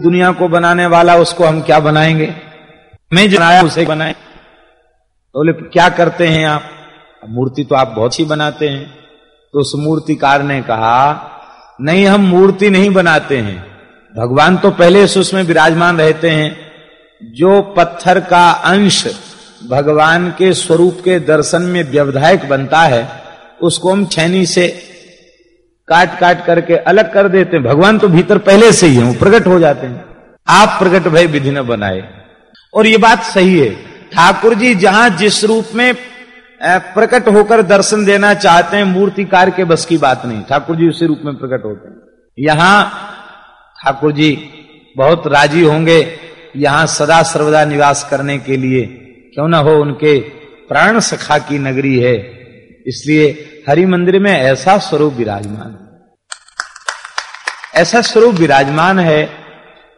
दुनिया को बनाने वाला, उसको हम क्या बनाएँगे? मैं जनाया उसे बनाए। बोले तो क्या करते हैं आप? मूर्ति तो आप बहुत ही बनाते हैं। तो उस मूर्तिकार ने कहा, नहीं, हम मूर्ति नहीं बनाते हैं। भगवान तो पहले से उसमें विराजमान रहते हैं। जो पत्थर का अंश भगवान के स्वरूप के दर्शन में व्यवधायक बनता है, उसको हम छैनी से काट काट करके अलग कर देते हैं। भगवान तो भीतर पहले से ही है, वो प्रकट हो जाते हैं। आप प्रकट भय विधि न बनाए। और ये बात सही है। ठाकुर जी जहाँ जिस रूप में प्रकट होकर दर्शन देना चाहते हैं, मूर्तिकार के बस की बात नहीं। ठाकुर जी उसी रूप में प्रकट होते हैं। यहाँ ठाकुर जी बहुत राज़ी होंगे, यहाँ सदा सर्वदा निवास करने के लिए। क्यों ना हो उनके प्राण सखा की नगरी है। इसलिए हरि मंदिर में ऐसा स्वरूप विराजमान ऐसा स्वरूप विराजमान है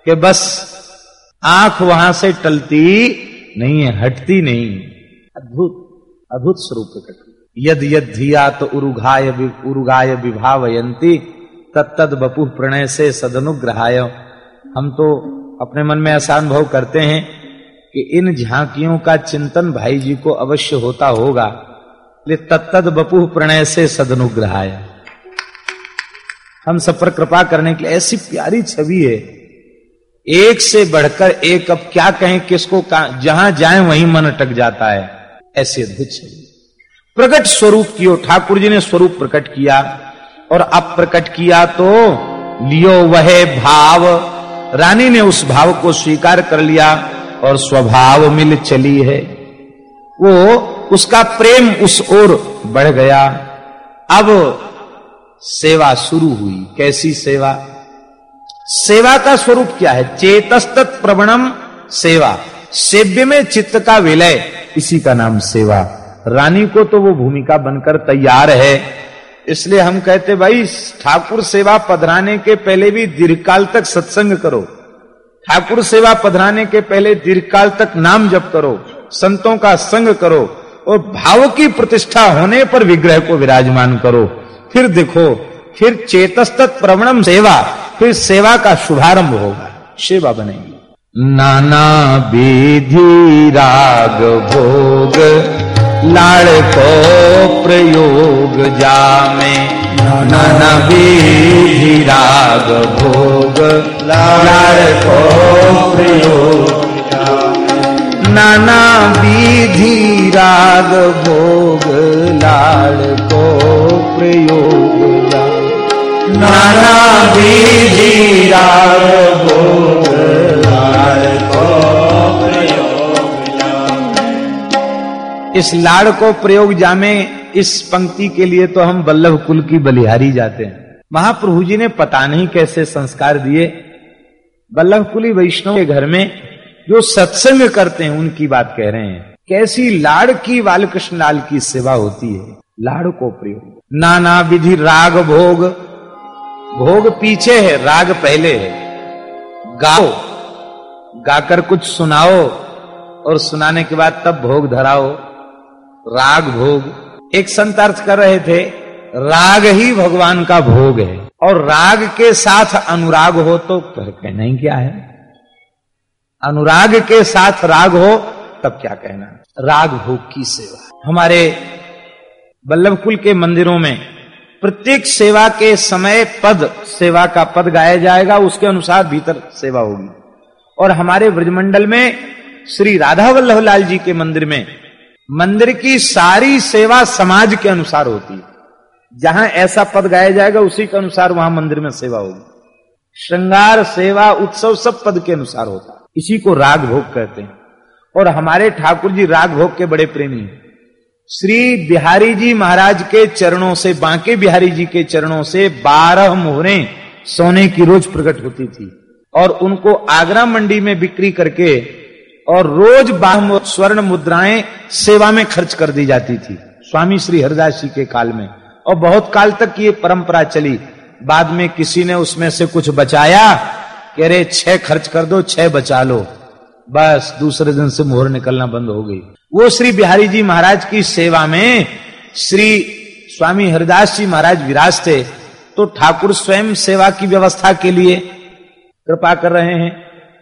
कि बस आँख वहाँ से टलती नहीं है, हटती नहीं। अद्भुत अद्भुत स्वरूप प्रकट यद यद धिया तो उरुघाय उरुगाय विभावयंती तत्तद बपु प्रणय से सदनुग्रहाय। हम तो अपने मन में ऐसा अनुभव करते हैं कि इन झांकियों का चिंतन भाई जी को अवश्य होता होगा। तत्तद बपु प्रणय से सदनुग्रहाय। हम सब पर कृपा करने के लिए ऐसी प्यारी छवि है। एक से बढ़कर एक अब क्या कहें, किसको जहाँ जाए वहीं मन अटक जाता है। ऐसी अद्भुत छवि। प्रकट स्वरूप की ओर, ठाकुर जी ने स्वरूप प्रकट किया और अब प्रकट किया तो लियो वह भाव। रानी ने उस भाव को स्वीकार कर लिया और स्वभाव मिल चली है। वो, उसका प्रेम उस ओर बढ़ गया। अब सेवा शुरू हुई। कैसी सेवा? सेवा का स्वरूप क्या है? चेतस्त प्रवणम सेवा। सेव्य में चित्त का विलय, इसी का नाम सेवा। रानी को तो वो भूमिका बनकर तैयार है। इसलिए हम कहते, भाई, ठाकुर सेवा पधराने के पहले भी दीर्घकाल तक सत्संग करो। ठाकुर सेवा पधराने के पहले दीर्घकाल तक नाम जप करो। संतों का संग करो और भाव की प्रतिष्ठा होने पर विग्रह को विराजमान करो। फिर देखो फिर चेतस्त प्रवणम सेवा फिर सेवा का शुभारंभ होगा। सेवा बनेगी नाना विधि राग भोग लाड़ को प्रयोग जामे। नाना विधि राग भोग लाड़ को प्रयोग नाना विधि राग भोग लाड़ को प्रयोग इस लाड़ को प्रयोग जामे, इस पंक्ति के लिए तो हम बल्लभ कुल की बलिहारी जाते हैं। महाप्रभु जी ने पता नहीं कैसे संस्कार दिए। बल्लभ कुली वैष्णव के घर में जो सत्संग करते हैं, उनकी बात कह रहे हैं। कैसी लाड़ की बालकृष्ण लाल की सेवा होती है, लाड़ को प्रयोग। नाना विधि राग भोग भोग पीछे है, राग पहले है। गाओ, गाकर कुछ सुनाओ और सुनाने के बाद तब भोग धराओ। राग भोग, एक संत अर्थ कर रहे थे, राग ही भगवान का भोग है। और राग के साथ अनुराग हो तो कहना ही क्या है? अनुराग के साथ राग हो, तब क्या कहना? राग भोग की सेवा। हमारे बल्लभ कुल के मंदिरों में प्रत्येक सेवा के समय पद, सेवा का पद गाया जाएगा, उसके अनुसार भीतर सेवा होगी। और हमारे ब्रजमंडल में श्री राधा वल्लभ लाल जी के मंदिर में, मंदिर की सारी सेवा समाज के अनुसार होती है। जहाँ ऐसा पद गाया जाएगा, उसी के अनुसार वहाँ मंदिर में सेवा होगी। श्रृंगार, सेवा, उत्सव सब पद के अनुसार होता इसी को राग भोग कहते हैं। और हमारे ठाकुर जी राग भोग के बड़े प्रेमी हैं। श्री बिहारी जी महाराज के चरणों से, बांके बिहारी जी के चरणों से बारह मोहरे सोने की रोज प्रकट होती थी। और उनको आगरा मंडी में बिक्री करके और रोज बाह स्वर्ण मुद्राएँ सेवा में खर्च कर दी जाती थी। स्वामी श्री हरिदास जी के काल में। और बहुत काल तक ये परंपरा चली। बाद में किसी ने उसमें से कुछ बचाया कि अरे छह खर्च कर दो, छह बचा लो। बस, दूसरे दिन से मोहर निकलना बंद हो गई। वो श्री बिहारी जी महाराज की सेवा में श्री स्वामी हरिदास जी महाराज विराज थे तो ठाकुर स्वयं सेवा की व्यवस्था के लिए कृपा कर रहे हैं।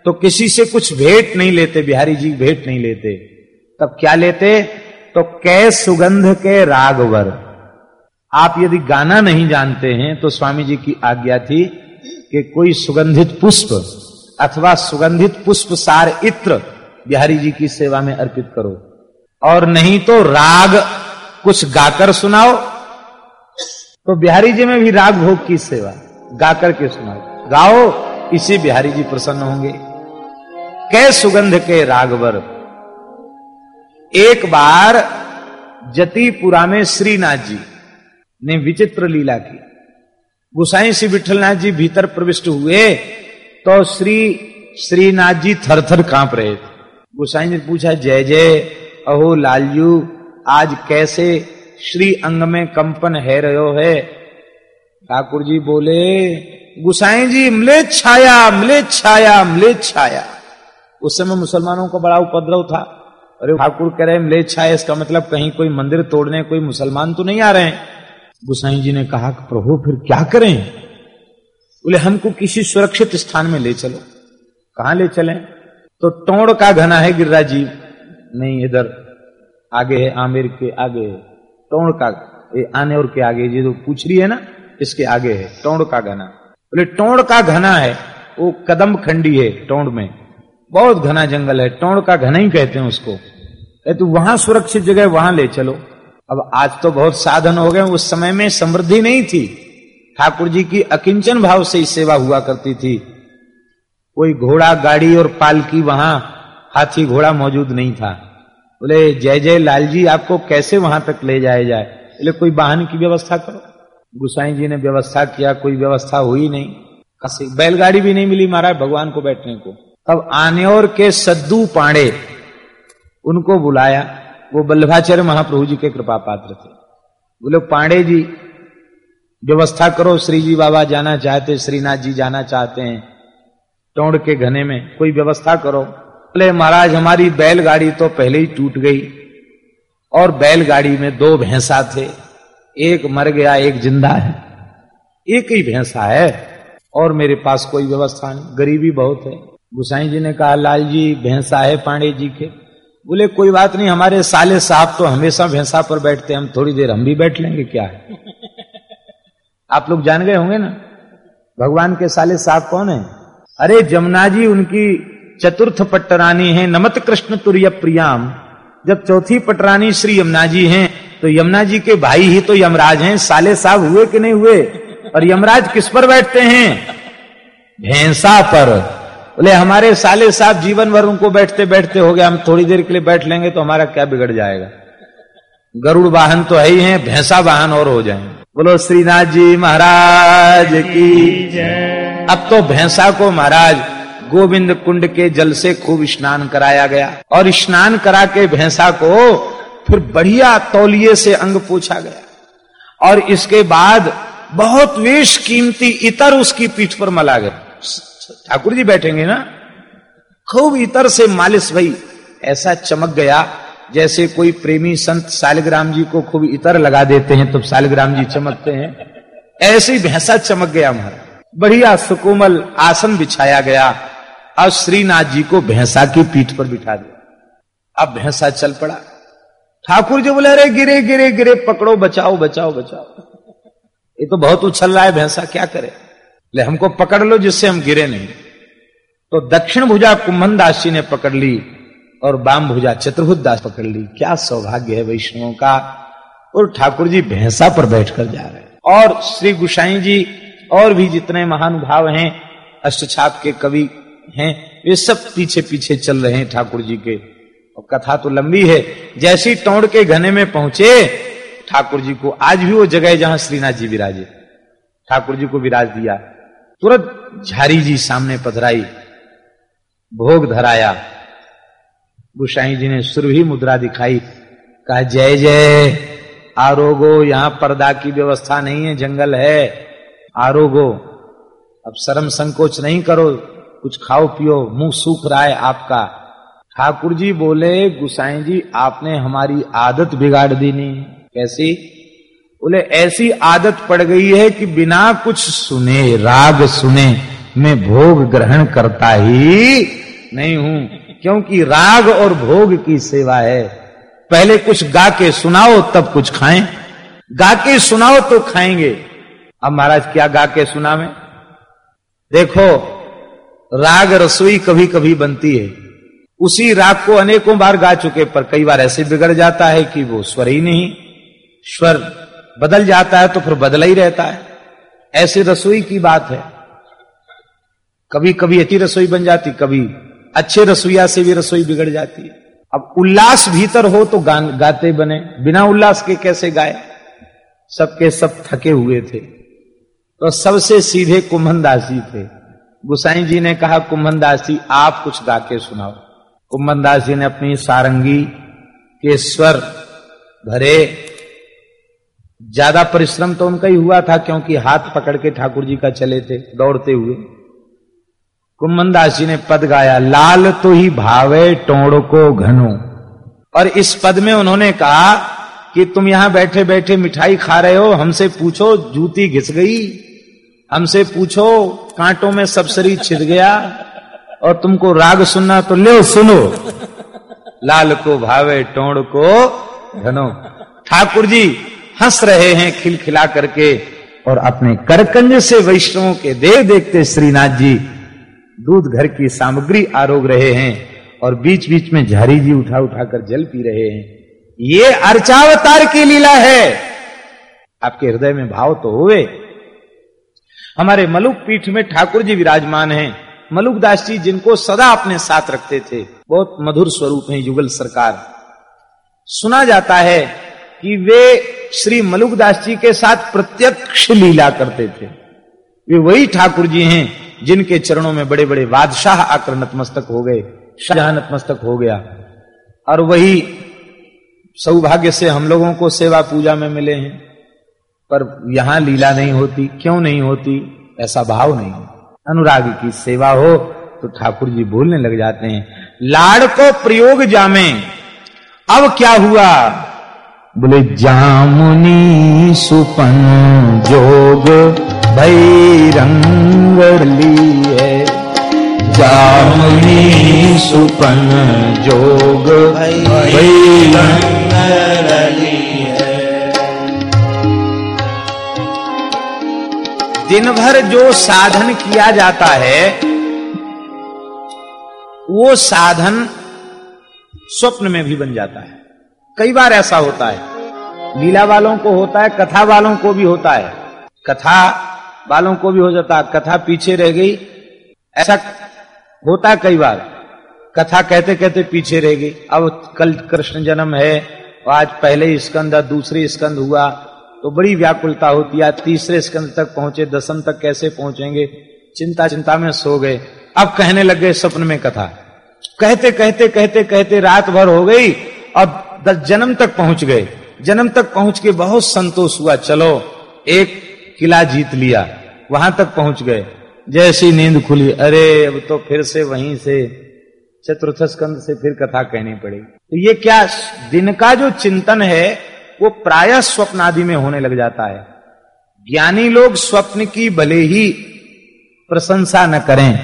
तो किसी से कुछ भेंट नहीं लेते, बिहारी जी भेंट नहीं लेते। तब क्या लेते? तो कै सुगंध के रागवर। आप यदि गाना नहीं जानते हैं तो स्वामी जी की आज्ञा थी कि कोई सुगंधित पुष्प अथवा सुगंधित पुष्प सार इत्र बिहारी जी की सेवा में अर्पित करो। और नहीं तो राग कुछ गाकर सुनाओ। तो बिहारी जी में भी राग भोग की सेवा, गाकर के सुनाओ। गाओ, इसी बिहारी जी प्रसन्न होंगे। कै सुगंध के रागवर? एक बार जतीपुरा में श्रीनाथ जी ने विचित्र लीला की। गुसाई श्री विठलनाथ जी भीतर प्रविष्ट हुए तो श्री, श्रीनाथ जी थर थर काँप रहे थे। गुसाई ने पूछा, जय जय अहो लालजू आज कैसे श्री अंग में कंपन है रहो है? ठाकुर जी बोले, गुसाई जी, मले छाया मले छाया मले छाया। उस समय मुसलमानों का बड़ा उपद्रव था। अरे ठाकुर कह रहे मले छाया, इसका मतलब कहीं कोई मंदिर तोड़ने, कोई मुसलमान तो नहीं आ रहे हैं। गुसाई जी ने कहा कि प्रभु, फिर क्या करें? बोले हमको किसी सुरक्षित स्थान में ले चलो। कहा ले चले? तो टोड़ का घना है गिरिराज जी। नहीं, इधर आगे है, आमिर के आगे है टोड़ का आने और के आगे, ये जो पूछ रही है ना, इसके आगे है टोड़ का घना। बोले टोड़ का घना है, वो कदम खंडी है टोड़ में। बहुत घना जंगल है टोड़ का घना ही कहते हैं उसको। तो वहाँ सुरक्षित जगह वहाँ ले चलो। अब आज तो बहुत साधन हो गए, उस समय में समृद्धि नहीं थी। ठाकुर जी की अकिंचन भाव से सेवा हुआ करती थी। कोई घोड़ा, गाड़ी और पालकी वहाँ हाथी घोड़ा मौजूद नहीं था। बोले, जय जय लाल जी आपको कैसे वहाँ तक ले जाया जाए? बोले, कोई वाहन की व्यवस्था करो। गुसाई जी ने व्यवस्था किया, कोई व्यवस्था हुई नहीं। बैलगाड़ी भी नहीं मिली महाराज भगवान को बैठने को। तब आनेर के सद्दू पांडे उनको बुलाया। वो बल्लभाचार्य महाप्रभु जी के कृपा पात्र थे। बोले, पांडे जी, व्यवस्था करो श्री जी बाबा जाना चाहते, श्रीनाथ जी जाना चाहते हैं। टोड़ के घने में कोई व्यवस्था करो। बोले महाराज हमारी बैलगाड़ी तो पहले ही टूट गई और बैलगाड़ी में दो भैंसा थे। एक मर गया एक ज़िंदा है। एक ही भैंसा है और मेरे पास कोई व्यवस्था नहीं। गरीबी बहुत है। गुसाई जी ने कहा लाल जी भैंसा है पांडे जी के। बोले कोई बात नहीं हमारे साले साहब तो हमेशा भैंसा पर बैठते हम थोड़ी देर हम भी बैठ लेंगे क्या है? आप लोग जान गए होंगे ना? भगवान के साले साहब कौन है? अरे जमुना जी उनकी चतुर्थ पटरानी है, नमत कृष्ण तुर्य प्रियाम। जब चौथी पटरानी श्री यमुना जी हैं तो यमुना जी के भाई ही तो यमराज हैं, साले साहब हुए कि नहीं हुए? और यमराज किस पर बैठते हैं? भैंसा पर। बोले, हमारे साले साहब जीवन भर उनको बैठते बैठते हो गया हम थोड़ी देर के लिए बैठ लेंगे तो हमारा क्या बिगड़ जाएगा? गरुड़ वाहन तो है ही है, भैंसा वाहन और हो जाए। बोलो, श्रीनाथ जी महाराज की अब तो भैंसा को महाराज गोविंद कुंड के जल से खूब स्नान कराया गया। और स्नान करा के भैंसा को फिर बढ़िया तौलिए से अंग पूछा गया। और इसके बाद बहुत वेश कीमती इतर उसकी पीठ पर मला गया। ठाकुर जी बैठेंगे ना? खूब इतर से मालिश भाई। ऐसा चमक गया जैसे कोई प्रेमी संत सालिग्राम जी को खूब इतर लगा देते हैं तो सालिग्राम जी चमकते हैं। ऐसी भैंसा चमक गया हमारा बढ़िया सुकोमल आसन बिछाया गया। और श्रीनाथ जी को भैंसा की पीठ पर बिठा दिया। अब भैंसा चल पड़ा। ठाकुर जी बोले, अरे, गिरे गिरे गिरे, पकड़ो, बचाओ बचाओ बचाओ। ये तो बहुत उछल रहा है भैंसा, क्या करे? ले, हमको पकड़ लो, जिससे हम गिरे नहीं। तो दक्षिण भुजा कुंभन दास जी ने पकड़ ली और बाम भुजा चतुर्भुज दास पकड़ ली। क्या सौभाग्य है वैष्णवों का। और ठाकुर जी भैंसा पर बैठकर जा रहे और श्री गुसाई जी और भी जितने महानुभाव हैं, अष्टछाप के कवि हैं, वे सब पीछे पीछे चल रहे हैं ठाकुर जी के। और कथा तो लंबी है, जैसी टोड़ के घने में पहुँचे, ठाकुर जी को आज भी वो जगह जहाँ श्रीनाथ जी विराजे। ठाकुर जी को विराज दिया। तुरंत झारी जी सामने पधराई, भोग धराया। गुसाई जी ने सुरभि मुद्रा दिखाई, कहा, जय जय, आरोगो, यहाँ पर्दा की व्यवस्था नहीं है, जंगल है। आरोगो, अब शर्म संकोच नहीं करो कुछ खाओ पियो, मुँह सूख रहा है आपका। ठाकुर जी बोले, गुसाई जी, आपने हमारी आदत बिगाड़ दी नहीं। कैसी? बोले, ऐसी आदत पड़ गई है कि बिना कुछ सुने, राग सुने, मैं भोग ग्रहण करता ही नहीं हूँ। क्योंकि राग और भोग की सेवा है। पहले कुछ गा के सुनाओ, तब कुछ खाएँ। गा के सुनाओ तो खाएँगे। अब महाराज, क्या गा के सुना में देखो राग रसोई कभी कभी बनती है। उसी राग को अनेकों बार गा चुके पर कई बार ऐसे बिगड़ जाता है कि वो स्वर ही नहीं। स्वर बदल जाता है तो फिर बदला ही रहता है। ऐसी रसोई की बात है। कभी कभी अच्छी रसोई बन जाती कभी अच्छे रसोईया से भी रसोई बिगड़ जाती है। अब उल्लास भीतर हो तो गा, गाते बने। बिना उल्लास के कैसे गाए? सबके सब थके हुए थे। तो सबसे सीधे कुंभन दास थे। गुसाई जी ने कहा, कुंभन जी आप कुछ गा के सुनाओ। कुंभन जी ने अपनी सारंगी के स्वर भरे। ज़्यादा परिश्रम तो उनका ही हुआ था, क्योंकि हाथ पकड़ के ठाकुर जी का चले थे दौड़ते हुए। कुंभन जी ने पद गाया, लाल तो ही भावे टोड़ को घनो। और इस पद में उन्होंने कहा कि, तुम यहाँ बैठे बैठे मिठाई खा रहे हो, हमसे पूछो, जूती घिस गई? हमसे पूछो, कांटों में सब शरीर छिद गया और तुमको राग सुनना तो ले सुनो। लाल को भावे टोड़ को घनो ठाकुर जी, हंस रहे हैं खिलखिला करके और अपने करकंज से वैष्णवों के देव देखते श्रीनाथ जी, दूध घर की सामग्री आरोग रहे हैं और बीच बीच में झारी जी उठा उठा कर जल पी रहे हैं। ये अर्चावतार की लीला है। आपके हृदय में भाव तो हुए हमारे मलुक पीठ में ठाकुर जी विराजमान हैं। मलुक दास जी जिनको सदा अपने साथ रखते थे। बहुत मधुर स्वरूप हैं युगल सरकार। सुना जाता है कि वे श्री मलुक दास जी के साथ प्रत्यक्ष लीला करते थे। वे वही ठाकुर जी हैं जिनके चरणों में बड़े बड़े बादशाह आकर नतमस्तक हो गए। शाह नतमस्तक हो गया। और वही सौभाग्य से हम लोगों को सेवा पूजा में मिले हैं। पर यहाँ लीला नहीं होती, क्यों नहीं होती? ऐसा भाव नहीं। अनुराग की सेवा हो तो ठाकुर जी भूलने लग जाते हैं, लाड़ को प्रयोग जामे। अब क्या हुआ? बोले, जामुनी सुपन जोग भई रंग लिए। जामुनी सुपन जोग भई दिन भर जो साधन किया जाता है, वो साधन स्वप्न में भी बन जाता है। कई बार ऐसा होता है। लीला वालों को होता है, कथा वालों को भी होता है। कथा वालों को भी हो जाता है, कथा पीछे रह गई। ऐसा होता है कई बार। कथा कहते कहते पीछे रह गई। अब कल कृष्ण जन्म है, आज पहले स्कंद, दूसरे स्कंद हुआ। तो बड़ी व्याकुलता होती है। तीसरे स्कंद तक पहुँचे, दसम तक कैसे पहुँचेंगे? चिंता चिंता में सो गए। अब कहने लग गए स्वप्न में कथा। कहते कहते कहते कहते रात भर हो गई। और दस जन्म तक पहुँच गए। जन्म तक पहुँच के बहुत संतोष हुआ। चलो, एक किला जीत लिया। वहाँ तक पहुँच गए। जैसी नींद खुली। अरे, अब तो फिर से वहीं से, चतुर्थ स्कंद से फिर कथा कहनी पड़ेगी। तो ये क्या दिन का जो चिंतन है वो प्राय स्वप्न आदि में होने लग जाता है। ज्ञानी लोग स्वप्न की भले ही प्रशंसा न करें,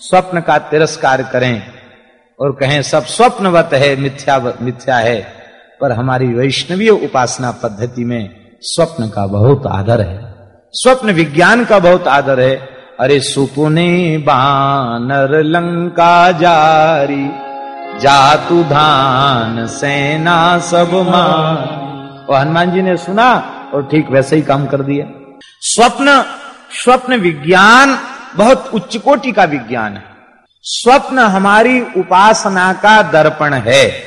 स्वप्न का तिरस्कार करें और कहें, सब स्वप्नवत है, मिथ्या मिथ्या है, पर हमारी वैष्णवीय उपासना पद्धति में स्वप्न का बहुत आदर है। स्वप्न विज्ञान का बहुत आदर है। अरे सुपुने बानर लंका जारी जातु धान, सेना सब मान और हनुमान जी ने सुना और ठीक वैसे ही काम कर दिया। स्वप्न स्वप्न विज्ञान बहुत उच्च कोटि का विज्ञान है। स्वप्न हमारी उपासना का दर्पण है।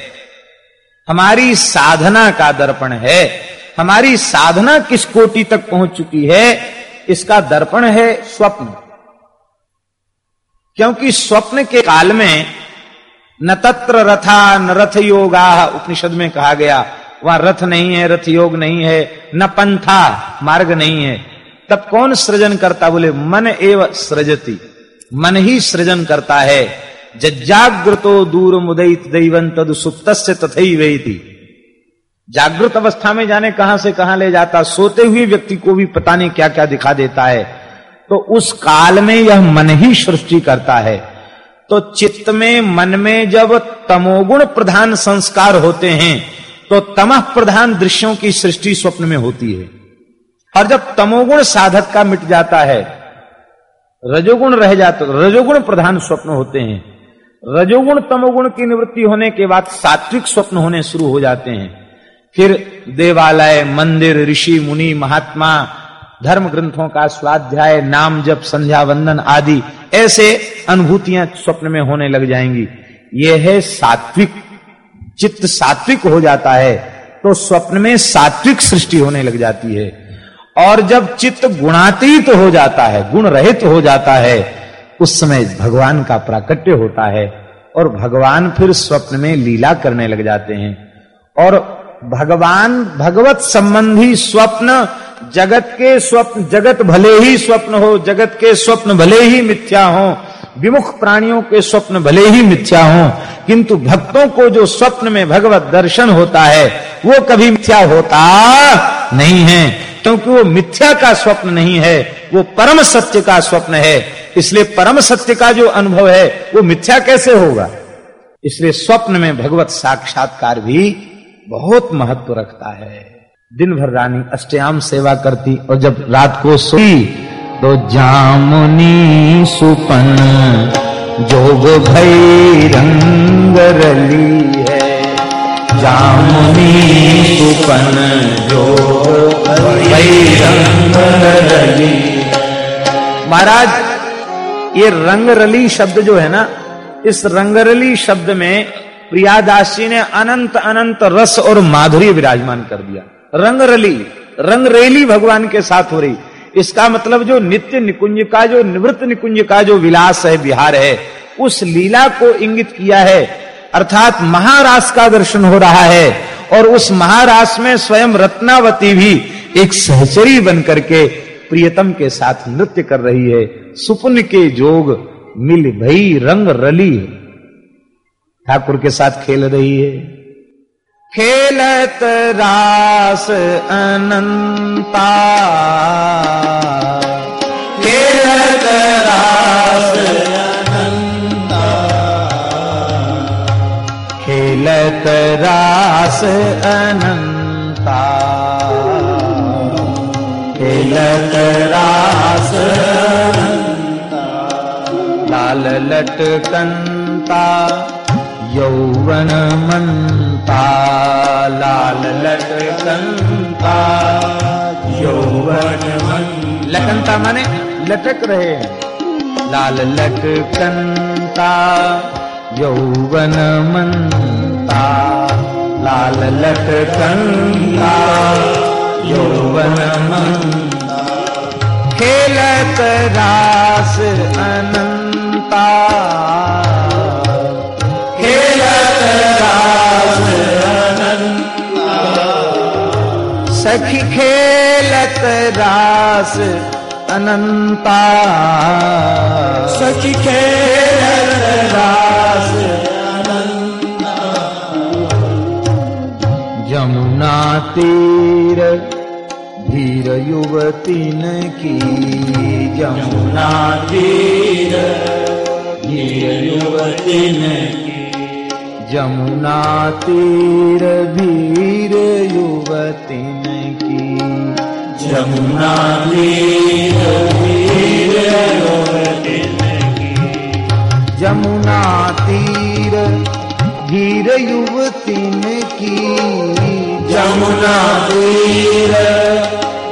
हमारी साधना का दर्पण है। हमारी साधना किस कोटि तक पहुँच चुकी है, इसका दर्पण है स्वप्न। क्योंकि स्वप्न के काल में न तत्र रथा न रथ योगा उपनिषद में कहा गया वहाँ रथ नहीं है, रथ योग नहीं है, न पंथा, मार्ग नहीं है। तब कौन सृजन करता? बोले, मन एव सृजती। मन ही सृजन करता है। जजाग्रतो दूर मुदयित दैवन तद सुप्त तथई थी जागृत अवस्था में जाने कहाँ से कहाँ ले जाता? सोते हुए व्यक्ति को भी पता नहीं क्या क्या दिखा देता है। तो उस काल में यह मन ही सृष्टि करता है। तो चित्त में, मन में जब तमोगुण प्रधान संस्कार होते हैं तो तमह प्रधान दृश्यों की सृष्टि स्वप्न में होती है। और जब तमोगुण साधक का मिट जाता है, रजोगुण रह जाता, रजोगुण प्रधान स्वप्न होते हैं। रजोगुण तमोगुण की निवृत्ति होने के बाद सात्विक स्वप्न होने शुरू हो जाते हैं। फिर देवालय, मंदिर, ऋषि, मुनि, महात्मा धर्म ग्रंथों का स्वाध्याय, नाम जप, संध्या वंदन आदि, ऐसे अनुभूतियाँ स्वप्न में होने लग जाएँगी। यह है सात्विक चित्त सात्विक हो जाता है तो स्वप्न में सात्विक सृष्टि होने लग जाती है। और जब चित्त गुणातीत तो हो जाता है, गुण रहित तो हो जाता है, उस समय भगवान का प्राकट्य होता है और भगवान फिर स्वप्न में लीला करने लग जाते हैं। और भगवान भगवत संबंधी स्वप्न, जगत के स्वप्न, जगत भले ही स्वप्न हो, जगत के स्वप्न भले ही मिथ्या हो विमुख प्राणियों के स्वप्न भले ही मिथ्या हो, किंतु भक्तों को जो स्वप्न में भगवत दर्शन होता है, वो कभी मिथ्या होता नहीं है। क्योंकि वो मिथ्या का स्वप्न नहीं है, वो परम सत्य का स्वप्न है। इसलिए परम सत्य का जो अनुभव है, वो मिथ्या कैसे होगा? इसलिए स्वप्न में भगवत साक्षात्कार भी बहुत महत्व रखता है। दिन भर रानी अष्टयाम सेवा करती और जब रात को सोई तो जामुनी सुपन जोग भई रंग रली है। जामुनी सुपन, जो भई रंग रली महाराज, ये रंगरली शब्द जो है ना, इस रंगरली शब्द में प्रियादास जी ने अनंत अनंत रस और माधुरी विराजमान कर दिया। रंगरली, रंगरेली भगवान के साथ हो रही। इसका मतलब जो नित्य निकुंज का, जो निवृत्त निकुंज का जो विलास है, विहार है, उस लीला को इंगित किया है। अर्थात महारास का दर्शन हो रहा है और उस महारास में स्वयं रत्नावती भी एक सहचरी बन करके प्रियतम के साथ नृत्य कर रही है। सुपुन के जोग मिल भई रंग रली ठाकुर के साथ खेल रही है। खेलत रास अनंता। खेलत रास अनंता। खेलत रास अनंता। खेलत रास लाल लटकंता। यौवन मनता लाल लटकंता यौवन लटकंता माने लटक रहे। हैं लाल लटकंता यौवन मनता लाल लटकंता यौवन मनता खेलत रास अनंता। सखी खेलत रास अनंता। सखी खेलत रास जमुना तीर धीर युवतीन की। जमुना तीर धीर युवतीन की। जमुना तीर धीर युवतीन की। जमुना तीर युवतीन की। जमुना तीर धीर युवतीन की। जमुना तीर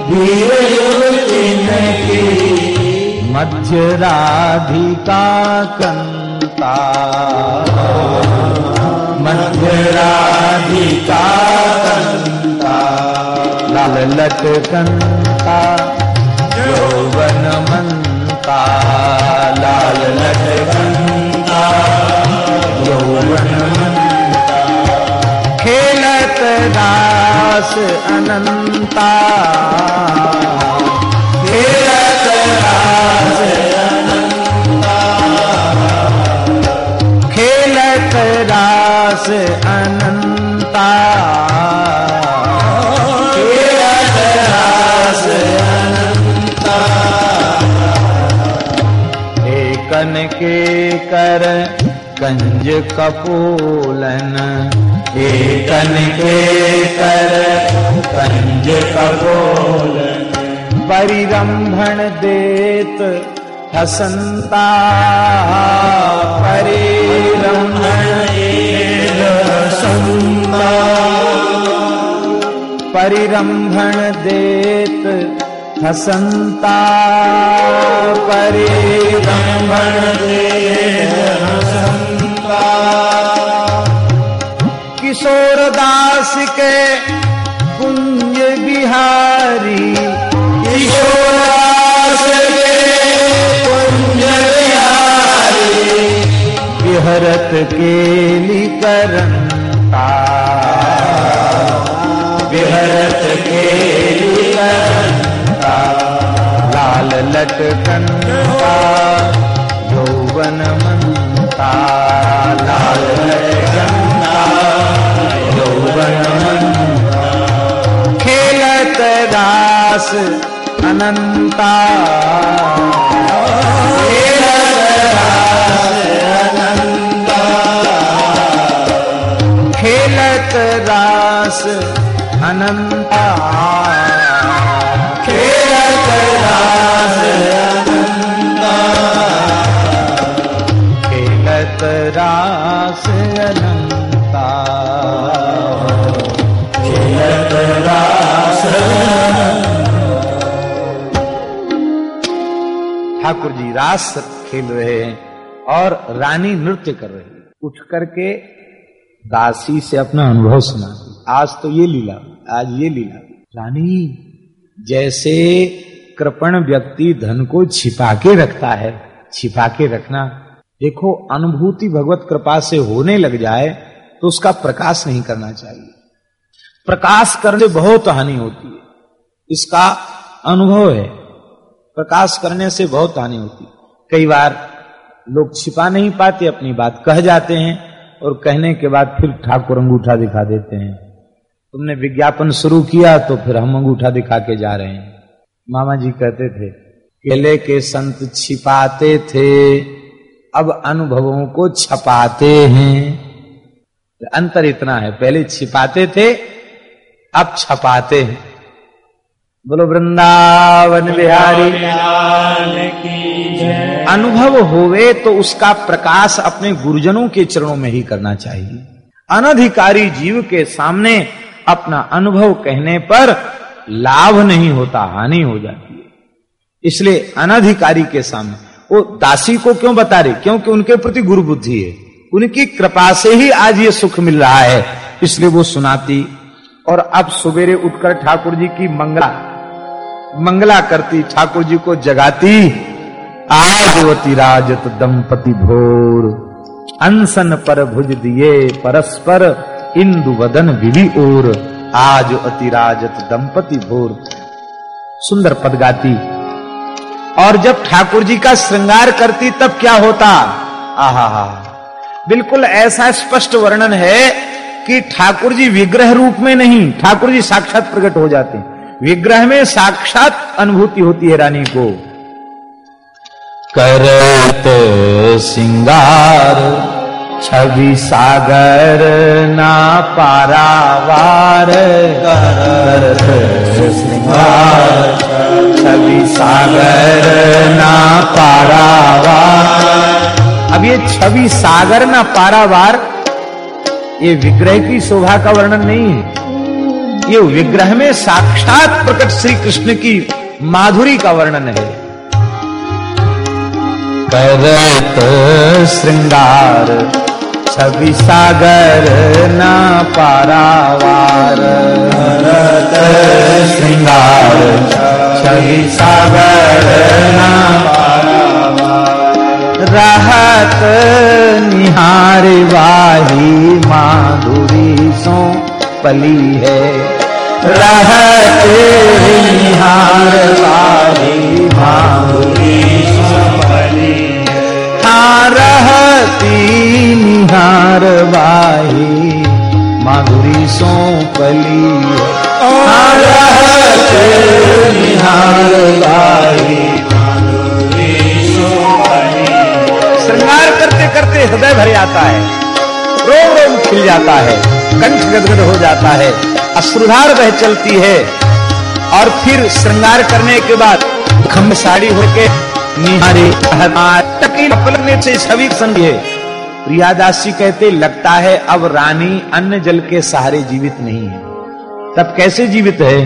धीर युवतीन की। मध्य राधिका कंता। मध्य राधिका कंता लाल लटकंता यौवन मनता लाल लटकंता यौवन खेलत रास अनंता। दास अनंता। कन के कर कंज के कन के कर कंज कपूलन। परिरंभण देत हसंता परिरंभण संता परिरंभण देत हसंता परिरंभण संता किशोर दास के कुंज बिहारी लटकंता यौवन मनता लाल लटकंता यौवन खेलत रास अनंता। खेलत रास अनंता। खेलत रास खेल रहे हैं और रानी नृत्य कर रही है। उठ करके दासी से अपना अनुभव सुना। आज तो ये लीला आज ये लीला। रानी जैसे कृपण व्यक्ति धन को छिपा के रखता है छिपा के रखना। देखो अनुभूति भगवत कृपा से होने लग जाए तो उसका प्रकाश नहीं करना चाहिए। प्रकाश करने से बहुत हानि होती है। इसका अनुभव है। प्रकाश करने से बहुत हानि होती कई बार लोग छिपा नहीं पाते, अपनी बात कह जाते हैं और कहने के बाद फिर ठाकुर अंगूठा दिखा देते हैं। तुमने विज्ञापन शुरू किया तो फिर हम अंगूठा दिखा के जा रहे हैं। मामा जी कहते थे, केले के संत छिपाते थे, अब अनुभवों को छपाते हैं। अंतर इतना है, पहले छिपाते थे, अब छपाते हैं। बोलो वृंदावन बिहारी अनुभव होवे तो उसका प्रकाश अपने गुरुजनों के चरणों में ही करना चाहिए। अनधिकारी जीव के सामने अपना अनुभव कहने पर लाभ नहीं होता हानि हो जाती है। इसलिए अनधिकारी के सामने वो दासी को क्यों बता रही? क्योंकि उनके प्रति गुरु बुद्धि है। उनकी कृपा से ही आज ये सुख मिल रहा है। इसलिए वो सुनाती और अब सवेरे उठकर ठाकुर जी की मंगला मंगला करती ठाकुर जी को जगाती। आजवती राजत दंपति भोर। अनसन पर भुज दिए परस्पर, इंदु वदन विधि ओर। आज अति राजत दंपति भोर। सुंदर पद गाती। और जब ठाकुर जी का श्रृंगार करती, तब क्या होता? आहा बिल्कुल ऐसा स्पष्ट वर्णन है कि ठाकुर जी विग्रह रूप में नहीं ठाकुर जी साक्षात प्रकट हो जाते हैं। विग्रह में साक्षात अनुभूति होती है रानी को। करत सिंगार छवि सागर ना पारावार। करत सिंगार छवि सागर ना पारावार। अब ये छवि सागर ना पारावार ये विग्रह की शोभा का वर्णन नहीं है। ये विग्रह में साक्षात प्रकट श्री कृष्ण की माधुरी का वर्णन है। करत श्रृंगार, छवि सागर न पारावार। करत श्रृंगार, छवि सागर न रहत निहार वाही माधुरी सो पली है। रहत निहार माधुरी हाँ रहती निहार वाही। माधुरी सो पली निहार वाही। श्रृंगार करते करते हृदय भर जाता है। रोम रोम खिल जाता है। कंठ गदगद हो जाता है अश्रुधार बह चलती है। और फिर श्रृंगार करने के बाद खम्भ साड़ी होके निहारे पलटने से छवि संग। प्रियादास कहते, लगता है अब रानी अन्न जल के सहारे जीवित नहीं है। तब कैसे जीवित है?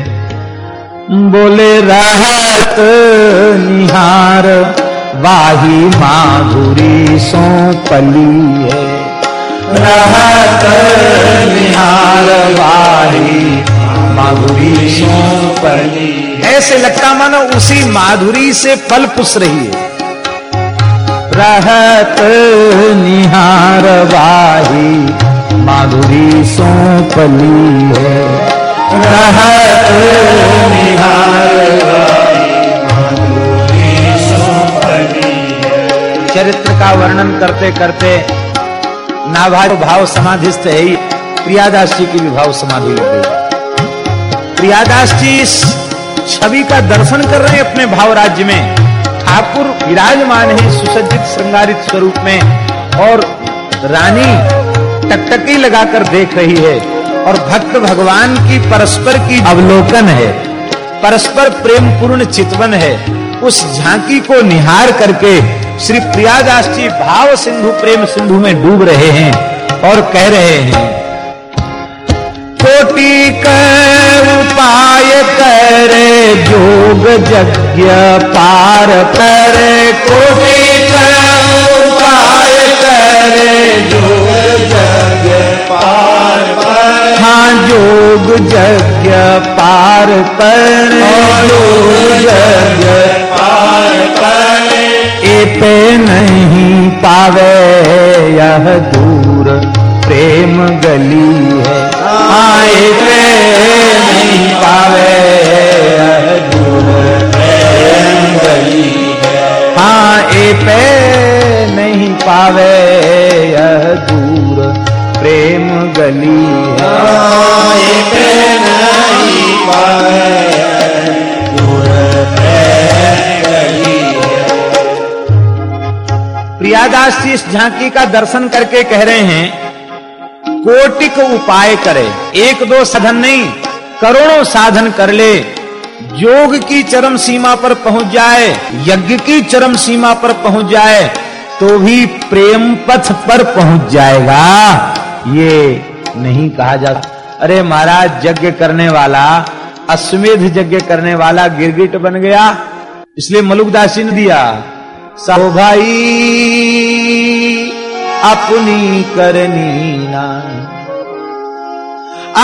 बोले, रहत निहार, वाही माधुरी सो पली है। रहत निहार वाही माधुरी सो पली ऐसे लगता मानो उसी माधुरी से फल पुस रही है। रहत निहार वाही माधुरी सो पली है। रहत निहार माधुरी चरित्र का वर्णन करते करते नाभाव भाव समाधिस्थ है ही प्रियादास जी की भी भाव समाधि लग गई। प्रियादास जी इस छवि का दर्शन कर रहे हैं अपने भाव राज्य में। ठाकुर विराजमान है सुसज्जित श्रृंगारित स्वरूप में और रानी टकटकी लगाकर देख रही है और भक्त भगवान की परस्पर की अवलोकन है। परस्पर प्रेम पूर्ण चितवन है। उस झांकी को निहार करके श्री प्रियादास जी भाव सिंधु, प्रेम सिंधु में डूब रहे हैं और कह रहे हैं कोटि कर उपाय करे जोग यज्ञ पार करे। कोटि कर उपाय करे जग पार पर हाँ जोग यज्ञ पार करे। जग पार पर ए पे नहीं पावे यह दूर प्रेम गली है। आए पे नहीं पावे यह दूर प्रेम गली है। हाँ ए पे नहीं पावे यह दूर प्रेम गली है। आए पे नहीं पाए प्रियादास जी इस झांकी का दर्शन करके कह रहे हैं कोटिक उपाय करे, एक दो साधन नहीं, करोड़ों साधन कर ले। योग की चरम सीमा पर पहुँच जाए, यज्ञ की चरम सीमा पर पहुँच जाए तो भी प्रेम पथ पर पहुँच जाएगा। ये नहीं कहा जा अरे महाराज, यज्ञ करने वाला, अश्वेध यज्ञ करने वाला गिरगिट बन गया। इसलिए मलुकदासी ने दिया। सब भाई, अपनी करनी ना।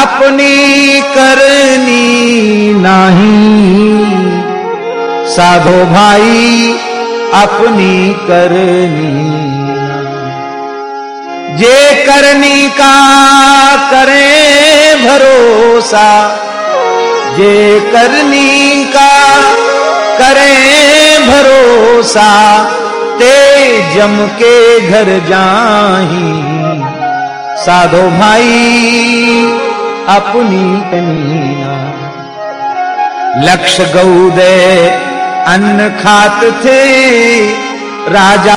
अपनी करनी नहीं। साधो भाई, अपनी करनी जे करनी का करें भरोसा, जे करनी का करें भरोसा, ते जम के घर जाही। साधो भाई, अपनी कनीना लक्ष्य गौदे अन्न खात थे, राजा